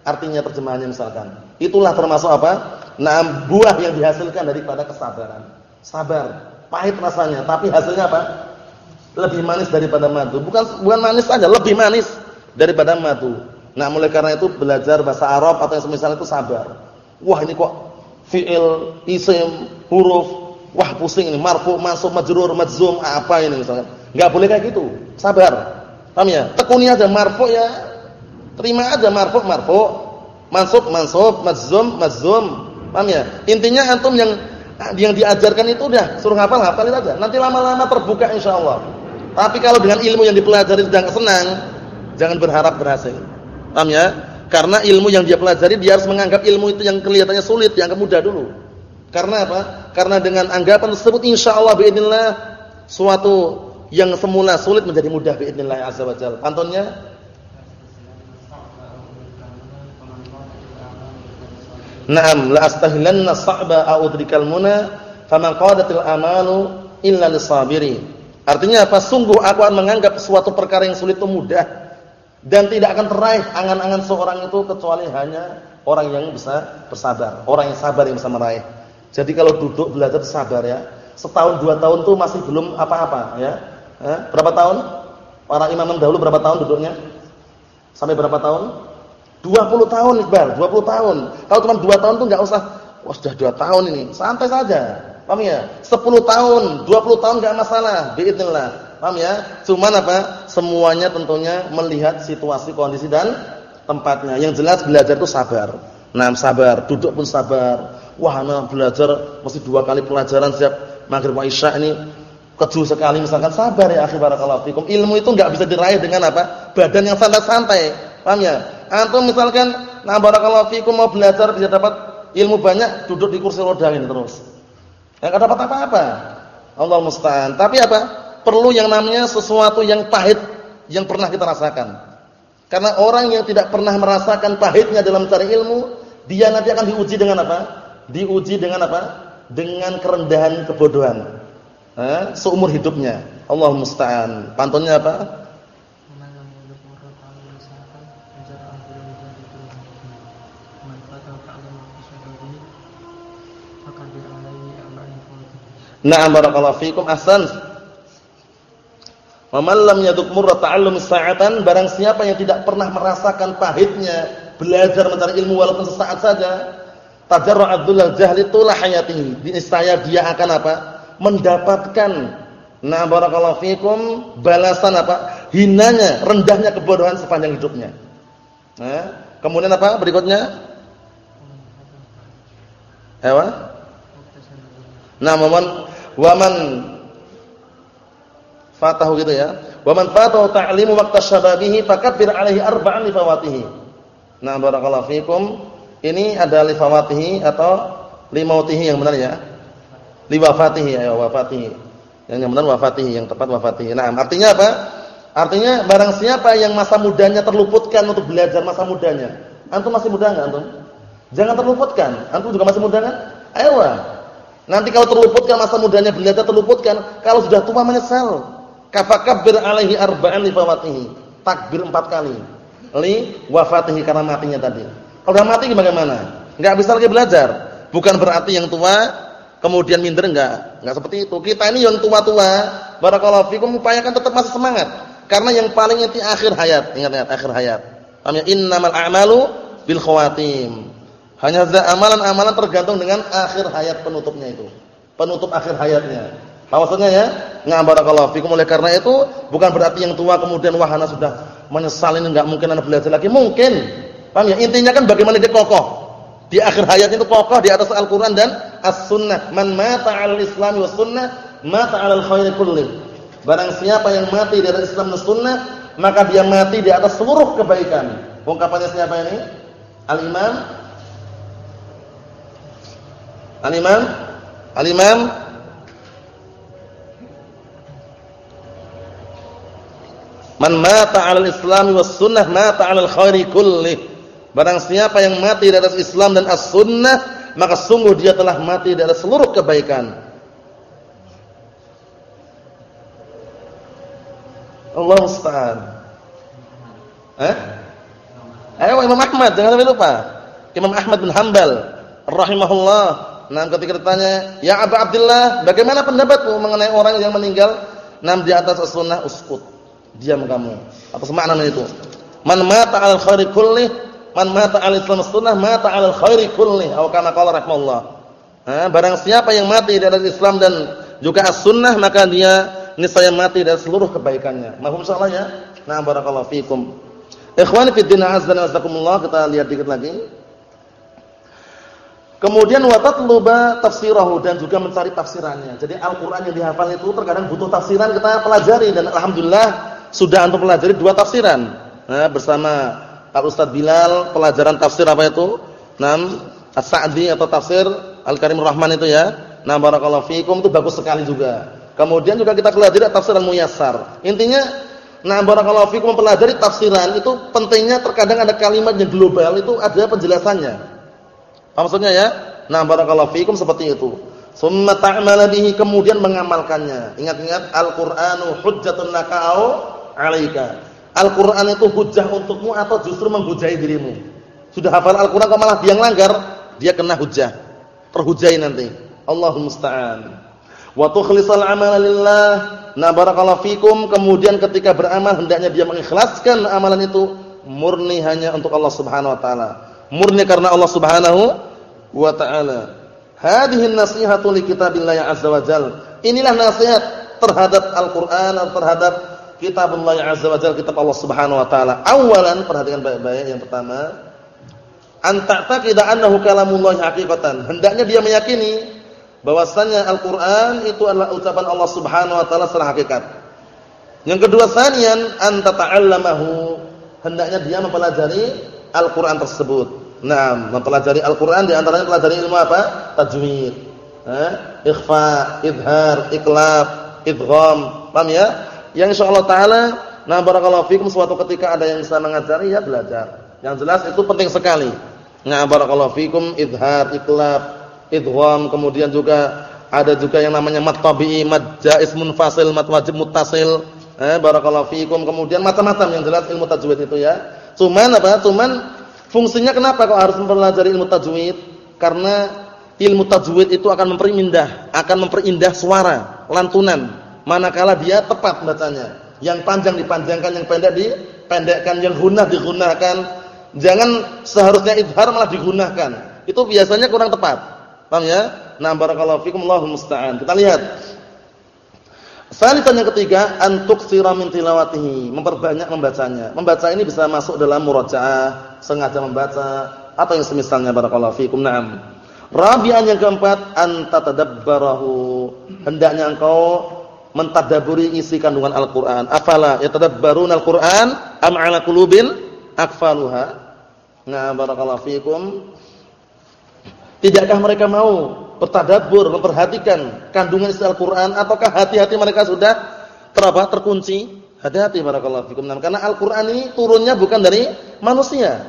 S4: artinya terjemahannya misalkan. Itulah termasuk apa? Nah, buah yang dihasilkan daripada kesabaran. Sabar, pahit rasanya, tapi hasilnya apa? Lebih manis daripada madu. Bukan bukan manis saja, lebih manis daripada madu. Nah, mulai karena itu belajar bahasa Arab atau yang semisal itu sabar. Wah, ini kok fi'il, isim, huruf Wah pusing ini, marfu, mansub, majrur, majzum, apa ini misalnya. Enggak boleh kayak gitu. Sabar. Paham ya? Tekuni aja marfu ya. Terima aja marfu, marfu. Mansub, mansub, majzum, majzum. Paham ya? Intinya antum yang yang diajarkan itu udah suruh hafal, hafalin aja. Nanti lama-lama terbuka insyaallah. Tapi kalau dengan ilmu yang dipelajari sedang senang, jangan berharap berhasil. Paham ya? Karena ilmu yang dia pelajari dia harus menganggap ilmu itu yang kelihatannya sulit, yang mudah dulu. Karena apa? Karena dengan anggapan tersebut insyaallah باذنillah suatu yang semula sulit menjadi mudah باذنillah azza wajalla. Pantunnya Naam, la astahilanna sa'ba a'udrikal muna, faman qadatil amalu illa lisabiri. Artinya apa? Sungguh aku akan menganggap suatu perkara yang sulit itu mudah dan tidak akan teraih angan-angan seorang itu kecuali hanya orang yang bisa bersabar, orang yang sabar yang bisa meraih. Jadi kalau duduk belajar sabar ya. Setahun dua tahun tuh masih belum apa-apa ya. Eh, berapa tahun? Para imam dahulu berapa tahun duduknya? Sampai berapa tahun? 20 tahun Iqbal, 20 tahun. Kalau cuma 2 tahun tuh enggak usah, wah sudah 2 tahun ini, santai saja. Paham ya? 10 tahun, 20 tahun enggak masalah, biidznillah. Paham ya? Cuman apa? Semuanya tentunya melihat situasi, kondisi dan tempatnya. Yang jelas belajar itu sabar. Nah, sabar, duduk pun sabar. Wah, nah belajar mesti dua kali pelajaran setiap maghrib wa isya ini keju sekali misalkan sabar ya akhi barakallahu fikum. Ilmu itu enggak bisa diraih dengan apa? Badan yang santai-santai. Paham ya? Antum misalkan nah barakallahu fikum mau belajar bisa dapat ilmu banyak, duduk di kursi roda ini terus. Enggak dapat apa-apa. Allah musta'an. Tapi apa? Perlu yang namanya sesuatu yang pahit yang pernah kita rasakan. Karena orang yang tidak pernah merasakan pahitnya dalam mencari ilmu, dia nanti akan diuji dengan apa? Diuji dengan apa? Dengan kerendahan kebodohan. Eh, seumur hidupnya. Allah musta'an. Pantunnya apa? Na'am barakallahu fikum ahsan. Lam yaduk murra ta'allum sa'atan barang siapa yang tidak pernah merasakan pahitnya belajar mencari ilmu walaupun sesaat saja, tajarra Abdullah jahli tulah hayatihi. Niscaya dia akan apa? Mendapatkan Nah barakallahu fikum balasan apa? Hinanya, rendahnya kebodohan sepanjang hidupnya. Nah, kemudian apa berikutnya? Hewan? Nah, waman fatahu gitu ya. Waman fatahu ta'limu waqta syababihi fakabbir alaihi arba'an li fawatihi. Nah, barakallahu fikum. Ini ada li fawatihi atau li mautihi yang benar ya? Li wafatihi ya, wafatihi. Yang yang benar wafatihi, yang tepat wafatihi. Nah, artinya apa? Artinya barang siapa yang masa mudanya terluputkan untuk belajar masa mudanya. Antum masih muda enggak antum? Jangan terluputkan. Antum juga masih muda kan? Ayo Nanti kalau terluputkan masa mudanya beliau terluputkan, kalau sudah tua menyesal. Kafakabbir alaihi arba'an li fawatihi. Takbir empat kali. Li wafatihi karena matinya tadi. Kalau sudah mati bagaimana? Enggak bisa lagi belajar. Bukan berarti yang tua kemudian minder enggak. Enggak seperti itu. Kita ini yang tua-tua, barakallahu fikum upayakan tetap masih semangat. Karena yang paling inti akhir hayat. Ingat-ingat akhir hayat. Paham ya? Innamal a'malu bil khawatim. Hanya amalan-amalan tergantung dengan akhir hayat penutupnya itu. Penutup akhir hayatnya. Maksudnya ya, ngabarakallahu fikum oleh karena itu bukan berarti yang tua kemudian wahana sudah menyesal ini enggak mungkin anak belajar lagi. Mungkin. Paham ya? Intinya kan bagaimana dia kokoh. Di akhir hayat itu kokoh di atas Al-Qur'an dan As-Sunnah. Man mata 'alal Islam was sunnah, mata 'alal khairi kulli. Barang siapa yang mati atas Islam dan Sunnah, maka dia mati di atas seluruh kebaikan. Ungkapannya siapa ini? Al-Imam Al-Imam Al-Imam Man mata 'alal Islam was sunnah mata 'alal khairi kulli. Barang siapa yang mati di atas Islam dan as-sunnah, maka sungguh dia telah mati di atas seluruh kebaikan. Allah musta'an. Eh? Ayo Imam Ahmad, jangan lupa. Imam Ahmad bin Hanbal rahimahullah Nah, ketika ditanya, "Ya Abu Abdullah, bagaimana pendapatmu mengenai orang yang meninggal nam di atas as-sunnah uskut?" Diam kamu. Apa semakna itu? Man mata 'alal khairi kulli, man mata 'alal Islam sunnah, mata 'alal khairi kulli. Atau kana qala rahimahullah. Nah, barang siapa yang mati di atas Islam dan juga as-sunnah, maka dia niscaya mati dari seluruh kebaikannya. Mahum salah ya? Nah, barakallahu fikum. Ikhwani fi din azza wa jazakumullah, kita lihat dikit lagi. Kemudian watatluba tafsirahu dan juga mencari tafsirannya. Jadi Al-Qur'an yang dihafal itu terkadang butuh tafsiran kita pelajari dan alhamdulillah sudah untuk pelajari dua tafsiran. Nah, bersama Pak Ustaz Bilal pelajaran tafsir apa itu? Nam As-Sa'di atau tafsir Al-Karim Rahman itu ya. Nah, barakallahu fikum itu bagus sekali juga. Kemudian juga kita pelajari tafsir Al-Muyassar. Intinya nah barakallahu fikum mempelajari tafsiran itu pentingnya terkadang ada kalimat yang global itu ada penjelasannya. maksudnya ya? Nah, barakallahu fikum seperti itu. Summa ta'mala bihi kemudian mengamalkannya. Ingat-ingat Al-Qur'anu hujjatun laka au 'alaika. Al-Qur'an itu hujjah untukmu atau justru menghujai dirimu? Sudah hafal Al-Qur'an kok malah dia langgar, dia kena hujjah. Terhujai nanti. Allahumma musta'an. Wa tukhlisal 'amala lillah. Nah, barakallahu fikum kemudian ketika beramal hendaknya dia mengikhlaskan amalan itu murni hanya untuk Allah Subhanahu wa taala. Murni karena Allah Subhanahu wa taala. Hadhihi nasihatu li kitabillah azza wa jal. Inilah nasihat terhadap Al-Qur'an terhadap kitabullah azza wa jal, kitab Allah Subhanahu wa taala. Awalan perhatikan baik-baik yang pertama, an ta'taqida annahu kalamullah haqiqatan. Hendaknya dia meyakini bahwasanya Al-Qur'an itu adalah ucapan Allah Subhanahu wa taala secara hakikat. Yang kedua, sanian an tata'allamahu. Hendaknya dia mempelajari Al-Qur'an tersebut. Nah, mempelajari Al-Qur'an di antaranya pelajari ilmu apa? Tajwid. Eh? Ikhfa, idhar, iklab, idgham. Paham ya? Yang insyaallah taala nah barakallahu fikum suatu ketika ada yang bisa mengajari ya belajar. Yang jelas itu penting sekali. Nah, barakallahu fikum idhar, iklab, idgham, kemudian juga ada juga yang namanya mat tabi'i, mad jaiz munfasil, mat wajib muttasil. Eh, barakallahu fikum. Kemudian macam-macam yang jelas ilmu tajwid itu ya. Cuman apa? Cuman Fungsinya kenapa kau harus mempelajari ilmu tajwid? Karena ilmu tajwid itu akan memperindah, akan memperindah suara, lantunan. Manakala dia tepat bacanya. Yang panjang dipanjangkan, yang pendek dipendekkan, yang gunah digunakan. Jangan seharusnya idhar malah digunakan. Itu biasanya kurang tepat. Paham ya? Nah, barakallahu fikum Allahu musta'an. Kita lihat Salisan yang ketiga, antuk siramin tilawatihi, memperbanyak membacanya. Membaca ini bisa masuk dalam murajaah, sengaja membaca atau yang semisalnya barakallahu fikum. Naam. Rabi'an yang keempat, anta tadabbarahu. Hendaknya engkau mentadaburi isi kandungan Al-Qur'an. Afala yatadabbaruna Al-Qur'an am 'ala qulubin akfaluha? Nah, barakallahu fikum. Tidakkah mereka mau bertadabbur, memperhatikan kandungan isi Al-Qur'an ataukah hati-hati mereka sudah terapa? terkunci? Hati-hati barakallahu fikum. Karena Al-Qur'an ini turunnya bukan dari manusia.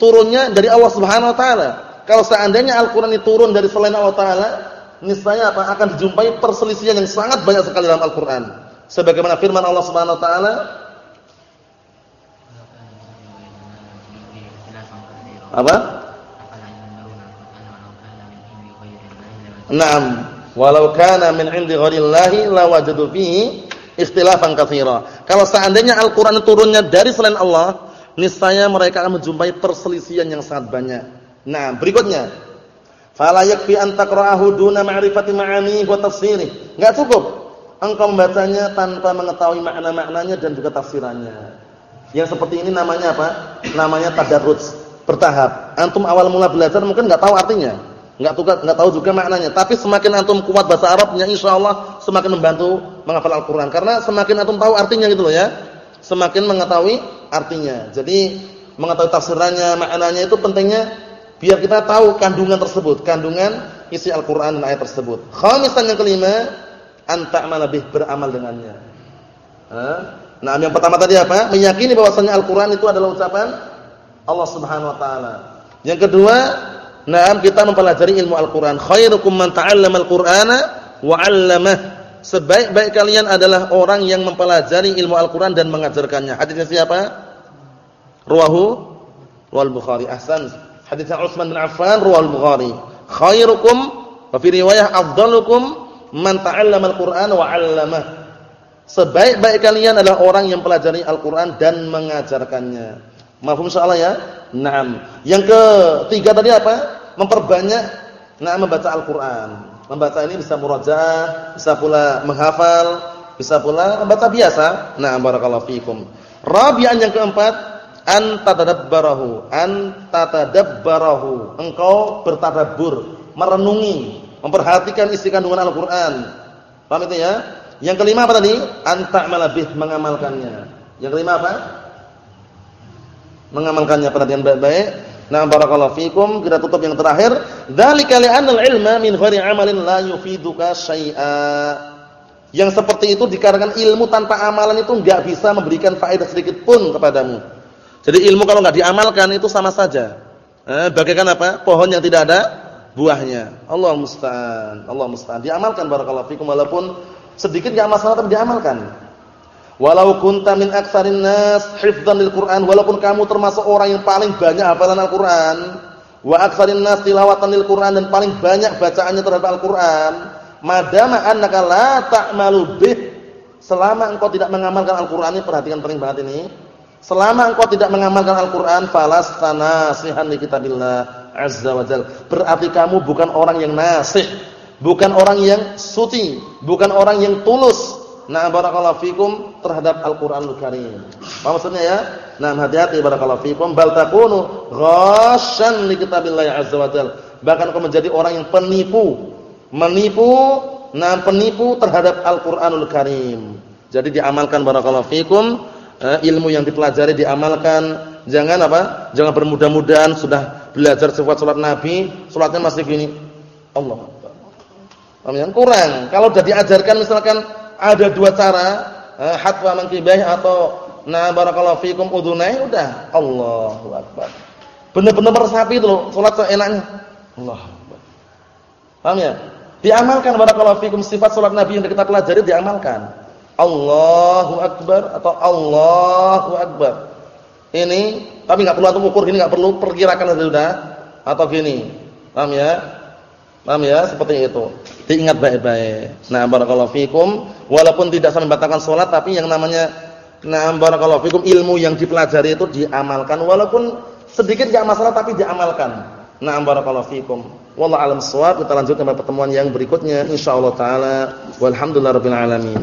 S4: Turunnya dari Allah Subhanahu wa taala. Kalau seandainya Al-Qur'an ini turun dari selain Allah taala, niscaya apa? akan dijumpai perselisihan yang sangat banyak sekali dalam Al-Qur'an. Sebagaimana firman Allah Subhanahu wa taala apa? Naam, walau kana min 'indi ghairillahi lawajadu fihi ikhtilafan katsira. Kalau seandainya Al-Qur'an turunnya dari selain Allah, niscaya mereka akan menjumpai perselisihan yang sangat banyak. Nah, berikutnya. Fala yakfi an taqra'ahu duna ma'rifati ma'ani wa tafsirih. Enggak cukup engkau membacanya tanpa mengetahui makna-maknanya dan juga tafsirannya. Yang seperti ini namanya apa? Namanya tadarruj, bertahap. Antum awal mula belajar mungkin enggak tahu artinya Enggak tahu enggak tahu juga maknanya, tapi semakin antum kuat bahasa Arabnya insyaallah semakin membantu menghafal Al-Qur'an karena semakin antum tahu artinya gitu loh ya. Semakin mengetahui artinya. Jadi mengetahui tafsirannya, maknanya itu pentingnya biar kita tahu kandungan tersebut, kandungan isi Al-Qur'an dan ayat tersebut. Khamisan yang kelima, anta'mal lebih beramal dengannya. Nah, yang pertama tadi apa? Meyakini bahwasanya Al-Qur'an itu adalah ucapan Allah Subhanahu wa taala. Yang kedua, Nah, kita mempelajari ilmu Al-Qur'an. Khairukum man ta'allama Al-Qur'ana wa 'allamah. Sebaik-baik kalian adalah orang yang mempelajari ilmu Al-Qur'an dan mengajarkannya. Hadisnya siapa? Ruwahu wal Bukhari. Ahsan. Hadisnya Utsman bin Affan ruwal Bukhari. Khairukum wa fi riwayah afdalukum man ta'allama Al-Qur'an wa 'allamah. Sebaik-baik kalian adalah orang yang mempelajari Al-Qur'an dan mengajarkannya. Mafhum insyaallah ya? Naam. Yang ketiga tadi apa? Memperbanyak nah membaca Al-Qur'an. Membaca ini bisa murajaah, bisa pula menghafal, bisa pula membaca biasa. Nah, barakallahu fikum. Rabi'an yang keempat, an tatadabbarahu. Engkau bertadabbur, merenungi, memperhatikan isi kandungan Al-Qur'an. Paham itu ya? Yang kelima apa tadi? An ta'mala mengamalkannya. Yang kelima apa? mengamalkannya perhatian baik-baik. Nah, barakallahu fikum. Kita tutup yang terakhir. Dzalika li'anna al-ilma min ghairi 'amalin la yufiduka syai'a. Yang seperti itu dikarenakan ilmu tanpa amalan itu enggak bisa memberikan faedah sedikit pun kepadamu. Jadi ilmu kalau enggak diamalkan itu sama saja. Eh, bagaikan apa? Pohon yang tidak ada buahnya. Allah musta'an. Allah musta'an. Diamalkan barakallahu fikum walaupun sedikit enggak masalah tapi diamalkan. Walau kunta min aktsarin nas hifdzan lil Qur'an, walaupun kamu termasuk orang yang paling banyak hafalan Al-Qur'an, wa aktsarin nas tilawatan lil Qur'an dan paling banyak bacaannya terhadap Al-Qur'an, madama annaka la ta'malu bih, selama engkau tidak mengamalkan Al-Qur'an ini perhatikan penting banget ini. Selama engkau tidak mengamalkan Al-Qur'an falastana sihan li kitabillah azza wa jalla. Berarti kamu bukan orang yang nasih, bukan orang yang suci, bukan orang yang tulus Nah, barakallahu fikum terhadap Al-Qur'anul Karim. Apa maksudnya ya? Nah, hati-hati barakallahu fikum bal takunu ghasyan li kitabillah azza wa jalla. Bahkan kau menjadi orang yang penipu, menipu, nah penipu terhadap Al-Qur'anul Karim. Jadi diamalkan barakallahu fikum, eh, ilmu yang dipelajari diamalkan. Jangan apa? Jangan bermudah-mudahan sudah belajar sifat salat Nabi, salatnya masih gini. Allah Amin. Kurang. Kalau sudah diajarkan misalkan ada dua cara, eh, hatwa mankibah atau na barakallahu fikum udunai udah Allahu akbar. Benar-benar meresapi itu loh, salat seenaknya. Akbar. Paham ya? Diamalkan barakallahu fikum sifat salat Nabi yang kita pelajari diamalkan. Allahu akbar atau Allahu akbar. Ini tapi enggak perlu antum ukur gini enggak perlu perkirakan sudah atau gini. Paham ya? Paham ya? Seperti itu. Diingat baik-baik. Nah, barakallahu fikum, walaupun tidak sampai membatalkan salat tapi yang namanya nah barakallahu fikum ilmu yang dipelajari itu diamalkan walaupun sedikit enggak masalah tapi diamalkan. Nah, barakallahu fikum. Wallahu alam shawab. Kita lanjutkan pada pertemuan yang berikutnya insyaallah taala. Walhamdulillahirabbil alamin.